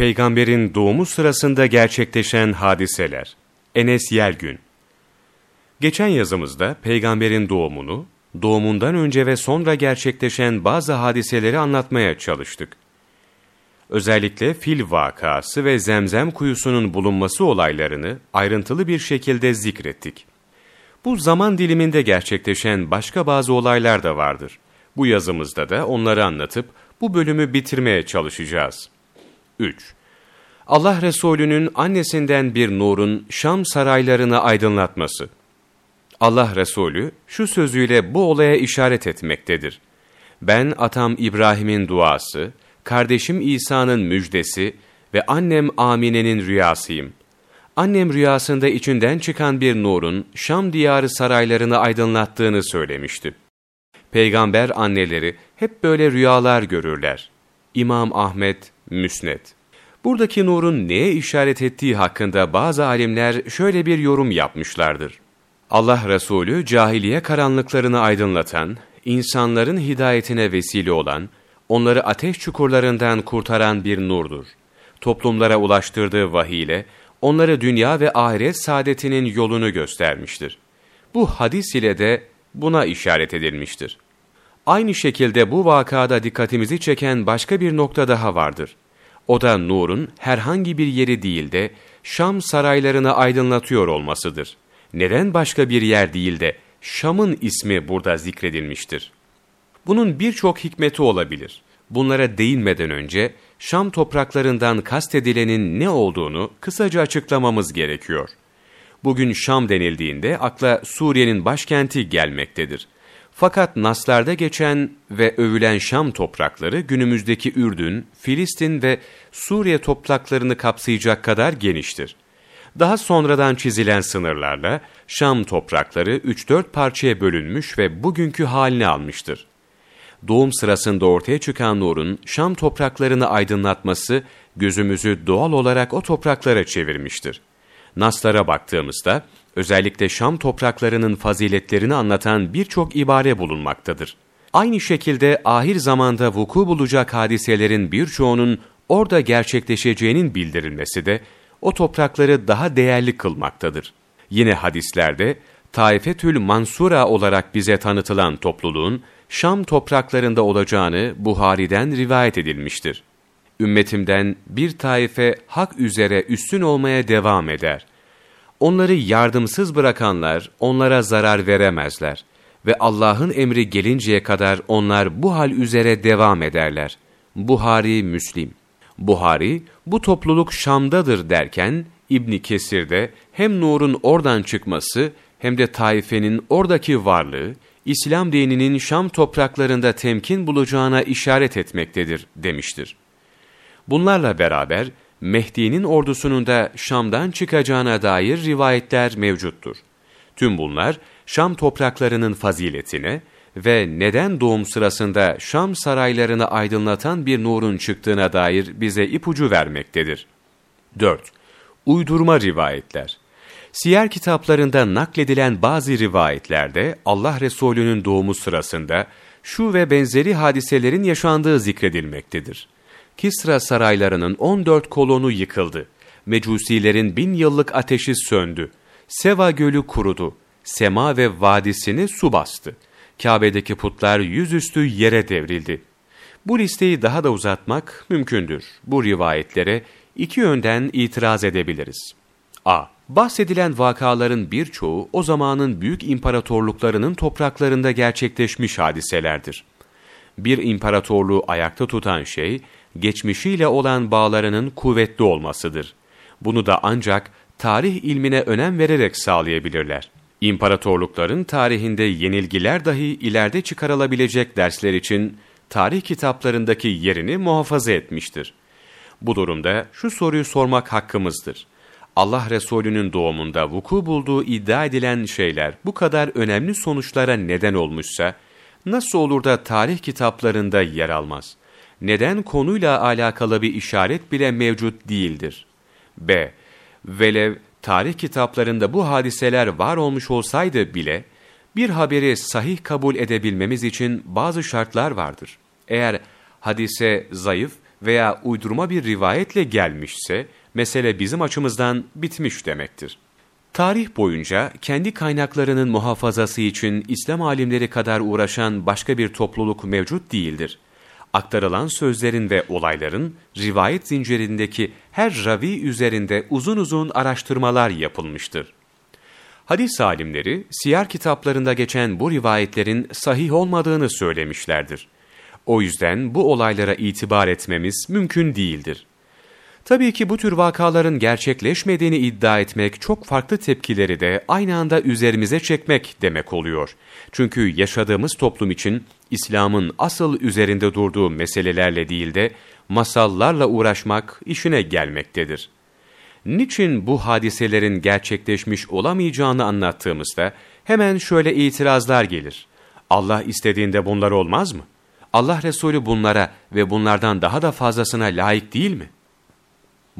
Peygamberin doğumu sırasında gerçekleşen hadiseler. Enes Yelgün Geçen yazımızda peygamberin doğumunu, doğumundan önce ve sonra gerçekleşen bazı hadiseleri anlatmaya çalıştık. Özellikle fil vakası ve zemzem kuyusunun bulunması olaylarını ayrıntılı bir şekilde zikrettik. Bu zaman diliminde gerçekleşen başka bazı olaylar da vardır. Bu yazımızda da onları anlatıp bu bölümü bitirmeye çalışacağız. 3. Allah Resulü'nün annesinden bir nurun Şam saraylarını aydınlatması. Allah Resulü şu sözüyle bu olaya işaret etmektedir. Ben atam İbrahim'in duası, kardeşim İsa'nın müjdesi ve annem Amine'nin rüyasıyım. Annem rüyasında içinden çıkan bir nurun Şam diyarı saraylarını aydınlattığını söylemişti. Peygamber anneleri hep böyle rüyalar görürler. İmam Ahmet, Müsned. Buradaki nurun neye işaret ettiği hakkında bazı alimler şöyle bir yorum yapmışlardır. Allah Resulü cahiliye karanlıklarını aydınlatan, insanların hidayetine vesile olan, onları ateş çukurlarından kurtaran bir nurdur. Toplumlara ulaştırdığı vahiy ile onları dünya ve ahiret saadetinin yolunu göstermiştir. Bu hadis ile de buna işaret edilmiştir. Aynı şekilde bu vakada dikkatimizi çeken başka bir nokta daha vardır. O da nurun herhangi bir yeri değil de Şam saraylarını aydınlatıyor olmasıdır. Neden başka bir yer değil de Şam'ın ismi burada zikredilmiştir? Bunun birçok hikmeti olabilir. Bunlara değinmeden önce Şam topraklarından kastedilenin ne olduğunu kısaca açıklamamız gerekiyor. Bugün Şam denildiğinde akla Suriye'nin başkenti gelmektedir. Fakat Naslar'da geçen ve övülen Şam toprakları günümüzdeki Ürdün, Filistin ve Suriye topraklarını kapsayacak kadar geniştir. Daha sonradan çizilen sınırlarla Şam toprakları 3-4 parçaya bölünmüş ve bugünkü halini almıştır. Doğum sırasında ortaya çıkan nurun Şam topraklarını aydınlatması gözümüzü doğal olarak o topraklara çevirmiştir. Naslara baktığımızda özellikle Şam topraklarının faziletlerini anlatan birçok ibare bulunmaktadır. Aynı şekilde ahir zamanda vuku bulacak hadiselerin birçoğunun orada gerçekleşeceğinin bildirilmesi de o toprakları daha değerli kılmaktadır. Yine hadislerde Taifetül Mansura olarak bize tanıtılan topluluğun Şam topraklarında olacağını Buhari'den rivayet edilmiştir. Ümmetimden bir taife hak üzere üstün olmaya devam eder. Onları yardımsız bırakanlar onlara zarar veremezler ve Allah'ın emri gelinceye kadar onlar bu hal üzere devam ederler. Buhari Müslim Buhari, bu topluluk Şam'dadır derken, İbni Kesir'de hem nurun oradan çıkması hem de taifenin oradaki varlığı, İslam dininin Şam topraklarında temkin bulacağına işaret etmektedir demiştir. Bunlarla beraber Mehdi'nin ordusunun da Şam'dan çıkacağına dair rivayetler mevcuttur. Tüm bunlar Şam topraklarının faziletine ve neden doğum sırasında Şam saraylarını aydınlatan bir nurun çıktığına dair bize ipucu vermektedir. 4. Uydurma rivayetler Siyer kitaplarında nakledilen bazı rivayetlerde Allah Resulü'nün doğumu sırasında şu ve benzeri hadiselerin yaşandığı zikredilmektedir. Kisra saraylarının 14 kolonu yıkıldı. Mecusilerin bin yıllık ateşi söndü. Seva gölü kurudu. Sema ve vadisini su bastı. Kabe'deki putlar yüzüstü yere devrildi. Bu listeyi daha da uzatmak mümkündür. Bu rivayetlere iki yönden itiraz edebiliriz. A. Bahsedilen vakaların birçoğu o zamanın büyük imparatorluklarının topraklarında gerçekleşmiş hadiselerdir. Bir imparatorluğu ayakta tutan şey, geçmişiyle olan bağlarının kuvvetli olmasıdır. Bunu da ancak tarih ilmine önem vererek sağlayabilirler. İmparatorlukların tarihinde yenilgiler dahi ileride çıkarılabilecek dersler için tarih kitaplarındaki yerini muhafaza etmiştir. Bu durumda şu soruyu sormak hakkımızdır. Allah Resulü'nün doğumunda vuku bulduğu iddia edilen şeyler bu kadar önemli sonuçlara neden olmuşsa, nasıl olur da tarih kitaplarında yer almaz? Neden konuyla alakalı bir işaret bile mevcut değildir? B. Velev tarih kitaplarında bu hadiseler var olmuş olsaydı bile, bir haberi sahih kabul edebilmemiz için bazı şartlar vardır. Eğer hadise zayıf veya uydurma bir rivayetle gelmişse, mesele bizim açımızdan bitmiş demektir. Tarih boyunca kendi kaynaklarının muhafazası için İslam alimleri kadar uğraşan başka bir topluluk mevcut değildir. Aktarılan sözlerin ve olayların rivayet zincirindeki her ravi üzerinde uzun uzun araştırmalar yapılmıştır. Hadis alimleri, siyer kitaplarında geçen bu rivayetlerin sahih olmadığını söylemişlerdir. O yüzden bu olaylara itibar etmemiz mümkün değildir. Tabii ki bu tür vakaların gerçekleşmediğini iddia etmek çok farklı tepkileri de aynı anda üzerimize çekmek demek oluyor. Çünkü yaşadığımız toplum için İslam'ın asıl üzerinde durduğu meselelerle değil de masallarla uğraşmak işine gelmektedir. Niçin bu hadiselerin gerçekleşmiş olamayacağını anlattığımızda hemen şöyle itirazlar gelir. Allah istediğinde bunlar olmaz mı? Allah Resulü bunlara ve bunlardan daha da fazlasına layık değil mi?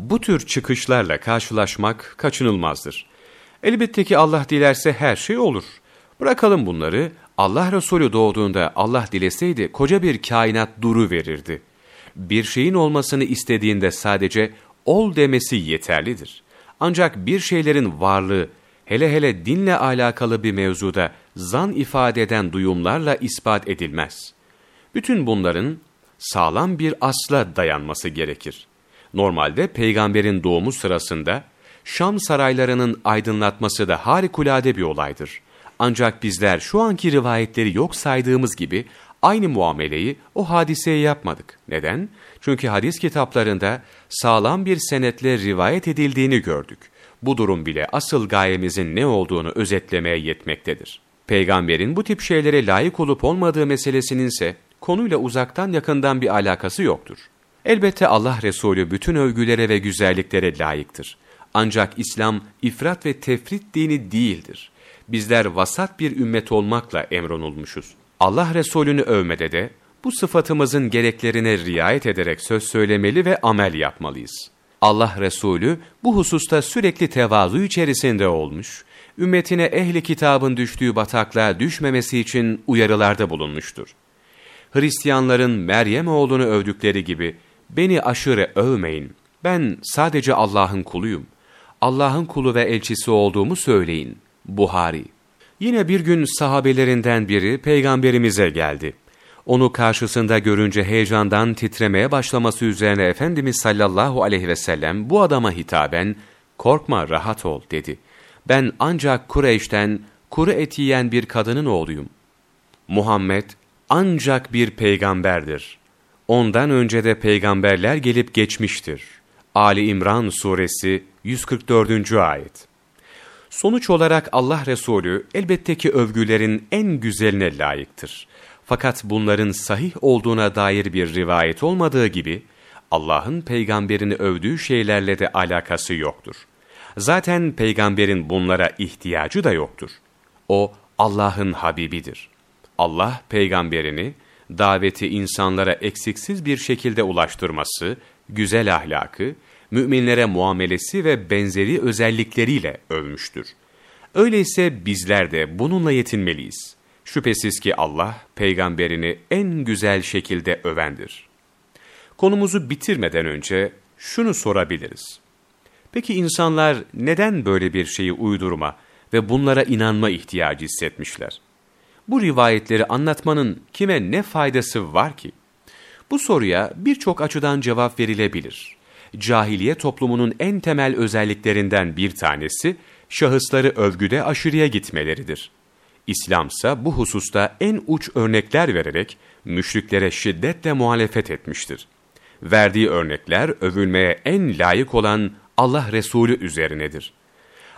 Bu tür çıkışlarla karşılaşmak kaçınılmazdır. Elbette ki Allah dilerse her şey olur. Bırakalım bunları, Allah Resulü doğduğunda Allah dileseydi koca bir kainat duru verirdi. Bir şeyin olmasını istediğinde sadece ol demesi yeterlidir. Ancak bir şeylerin varlığı, hele hele dinle alakalı bir mevzuda zan ifade eden duyumlarla ispat edilmez. Bütün bunların sağlam bir asla dayanması gerekir. Normalde peygamberin doğumu sırasında Şam saraylarının aydınlatması da harikulade bir olaydır. Ancak bizler şu anki rivayetleri yok saydığımız gibi aynı muameleyi o hadiseye yapmadık. Neden? Çünkü hadis kitaplarında sağlam bir senetle rivayet edildiğini gördük. Bu durum bile asıl gayemizin ne olduğunu özetlemeye yetmektedir. Peygamberin bu tip şeylere layık olup olmadığı meselesinin ise konuyla uzaktan yakından bir alakası yoktur. Elbette Allah Resulü bütün övgülere ve güzelliklere layıktır. Ancak İslam ifrat ve tefrit dini değildir. Bizler vasat bir ümmet olmakla emrolunmuşuz. Allah Resulü'nü övmede de bu sıfatımızın gereklerine riayet ederek söz söylemeli ve amel yapmalıyız. Allah Resulü bu hususta sürekli tevazu içerisinde olmuş, ümmetine ehli kitabın düştüğü bataklığa düşmemesi için uyarılarda bulunmuştur. Hristiyanların Meryem oğlunu övdükleri gibi, beni aşırı övmeyin, ben sadece Allah'ın kuluyum. Allah'ın kulu ve elçisi olduğumu söyleyin. Buhari Yine bir gün sahabelerinden biri peygamberimize geldi. Onu karşısında görünce heyecandan titremeye başlaması üzerine Efendimiz sallallahu aleyhi ve sellem bu adama hitaben, korkma rahat ol dedi. Ben ancak Kureyş'ten kuru et yiyen bir kadının oğluyum. Muhammed ancak bir peygamberdir. Ondan önce de peygamberler gelip geçmiştir. Ali İmran suresi 144. ayet. Sonuç olarak Allah Resulü elbette ki övgülerin en güzeline layıktır. Fakat bunların sahih olduğuna dair bir rivayet olmadığı gibi, Allah'ın peygamberini övdüğü şeylerle de alakası yoktur. Zaten peygamberin bunlara ihtiyacı da yoktur. O, Allah'ın Habibidir. Allah peygamberini, daveti insanlara eksiksiz bir şekilde ulaştırması, güzel ahlakı, müminlere muamelesi ve benzeri özellikleriyle övmüştür. Öyleyse bizler de bununla yetinmeliyiz. Şüphesiz ki Allah peygamberini en güzel şekilde övendir. Konumuzu bitirmeden önce şunu sorabiliriz. Peki insanlar neden böyle bir şeyi uydurma ve bunlara inanma ihtiyacı hissetmişler? Bu rivayetleri anlatmanın kime ne faydası var ki? Bu soruya birçok açıdan cevap verilebilir. Cahiliye toplumunun en temel özelliklerinden bir tanesi, şahısları övgüde aşırıya gitmeleridir. İslam ise bu hususta en uç örnekler vererek müşriklere şiddetle muhalefet etmiştir. Verdiği örnekler övülmeye en layık olan Allah Resulü üzerinedir.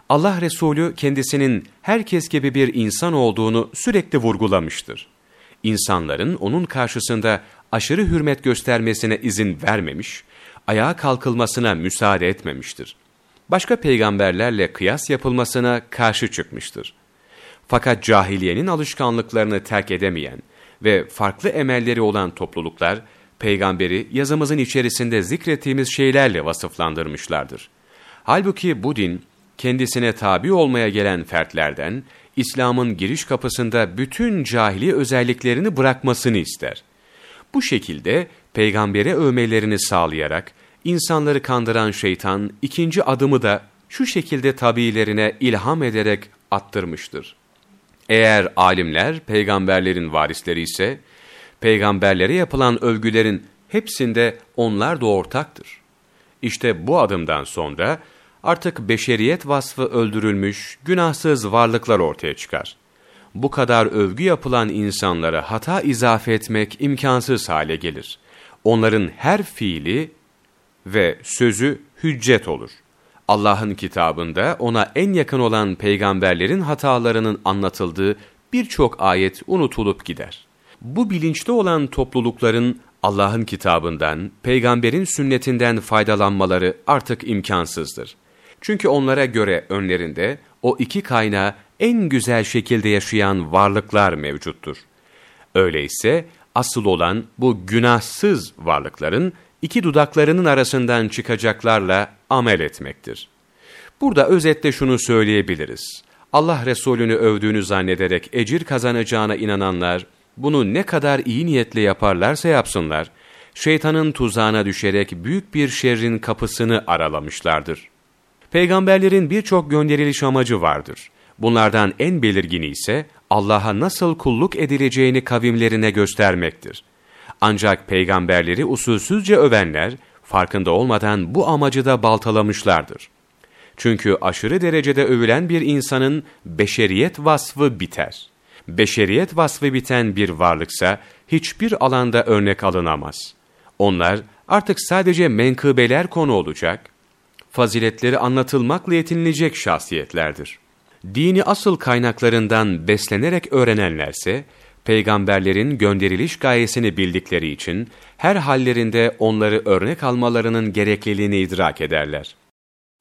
Allah Resulü kendisinin herkes gibi bir insan olduğunu sürekli vurgulamıştır. İnsanların onun karşısında aşırı hürmet göstermesine izin vermemiş, ayağa kalkılmasına müsaade etmemiştir. Başka peygamberlerle kıyas yapılmasına karşı çıkmıştır. Fakat cahiliyenin alışkanlıklarını terk edemeyen ve farklı emelleri olan topluluklar, peygamberi yazımızın içerisinde zikrettiğimiz şeylerle vasıflandırmışlardır. Halbuki bu din, kendisine tabi olmaya gelen fertlerden, İslam'ın giriş kapısında bütün cahili özelliklerini bırakmasını ister. Bu şekilde peygambere övmelerini sağlayarak insanları kandıran şeytan ikinci adımı da şu şekilde tabiilerine ilham ederek attırmıştır. Eğer alimler peygamberlerin varisleri ise, peygamberlere yapılan övgülerin hepsinde onlar da ortaktır. İşte bu adımdan sonra artık beşeriyet vasfı öldürülmüş, günahsız varlıklar ortaya çıkar. Bu kadar övgü yapılan insanlara hata izafe etmek imkansız hale gelir. Onların her fiili ve sözü hüccet olur. Allah'ın kitabında ona en yakın olan peygamberlerin hatalarının anlatıldığı birçok ayet unutulup gider. Bu bilinçli olan toplulukların Allah'ın kitabından, peygamberin sünnetinden faydalanmaları artık imkansızdır. Çünkü onlara göre önlerinde o iki kaynağı en güzel şekilde yaşayan varlıklar mevcuttur. Öyleyse asıl olan bu günahsız varlıkların iki dudaklarının arasından çıkacaklarla amel etmektir. Burada özetle şunu söyleyebiliriz. Allah Resulü'nü övdüğünü zannederek ecir kazanacağına inananlar, bunu ne kadar iyi niyetle yaparlarsa yapsınlar, şeytanın tuzağına düşerek büyük bir şerrin kapısını aralamışlardır. Peygamberlerin birçok gönderiliş amacı vardır. Bunlardan en belirgini ise Allah'a nasıl kulluk edileceğini kavimlerine göstermektir. Ancak peygamberleri usulsüzce övenler, farkında olmadan bu amacı da baltalamışlardır. Çünkü aşırı derecede övülen bir insanın beşeriyet vasfı biter. Beşeriyet vasfı biten bir varlıksa hiçbir alanda örnek alınamaz. Onlar artık sadece menkıbeler konu olacak, faziletleri anlatılmakla yetinilecek şahsiyetlerdir. Dini asıl kaynaklarından beslenerek öğrenenlerse, peygamberlerin gönderiliş gayesini bildikleri için her hallerinde onları örnek almalarının gerekliliğini idrak ederler.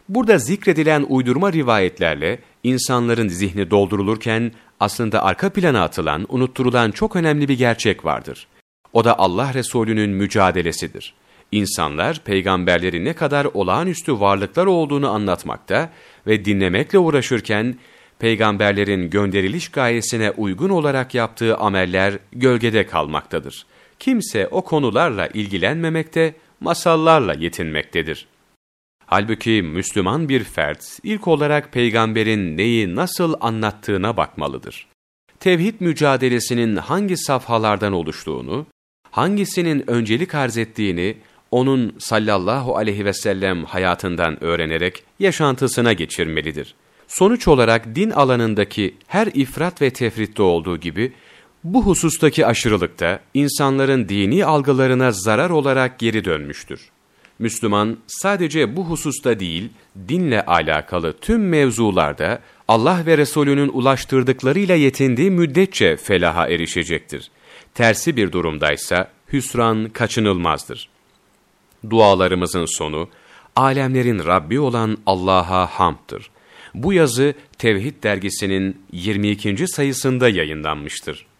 Burada zikredilen uydurma rivayetlerle insanların zihni doldurulurken aslında arka plana atılan, unutturulan çok önemli bir gerçek vardır. O da Allah Resulü'nün mücadelesidir. İnsanlar peygamberleri ne kadar olağanüstü varlıklar olduğunu anlatmakta ve dinlemekle uğraşırken peygamberlerin gönderiliş gayesine uygun olarak yaptığı ameller gölgede kalmaktadır. Kimse o konularla ilgilenmemekte, masallarla yetinmektedir. Halbuki Müslüman bir fert ilk olarak peygamberin neyi nasıl anlattığına bakmalıdır. Tevhid mücadelesinin hangi safhalardan oluştuğunu, hangisinin öncelik arz ettiğini onun sallallahu aleyhi ve sellem hayatından öğrenerek yaşantısına geçirmelidir. Sonuç olarak din alanındaki her ifrat ve tefritte olduğu gibi, bu husustaki aşırılıkta insanların dini algılarına zarar olarak geri dönmüştür. Müslüman sadece bu hususta değil, dinle alakalı tüm mevzularda Allah ve Resulünün ulaştırdıklarıyla yetindiği müddetçe felaha erişecektir. Tersi bir durumdaysa hüsran kaçınılmazdır. Dualarımızın sonu, alemlerin Rabbi olan Allah'a hamddır. Bu yazı Tevhid dergisinin 22. sayısında yayınlanmıştır.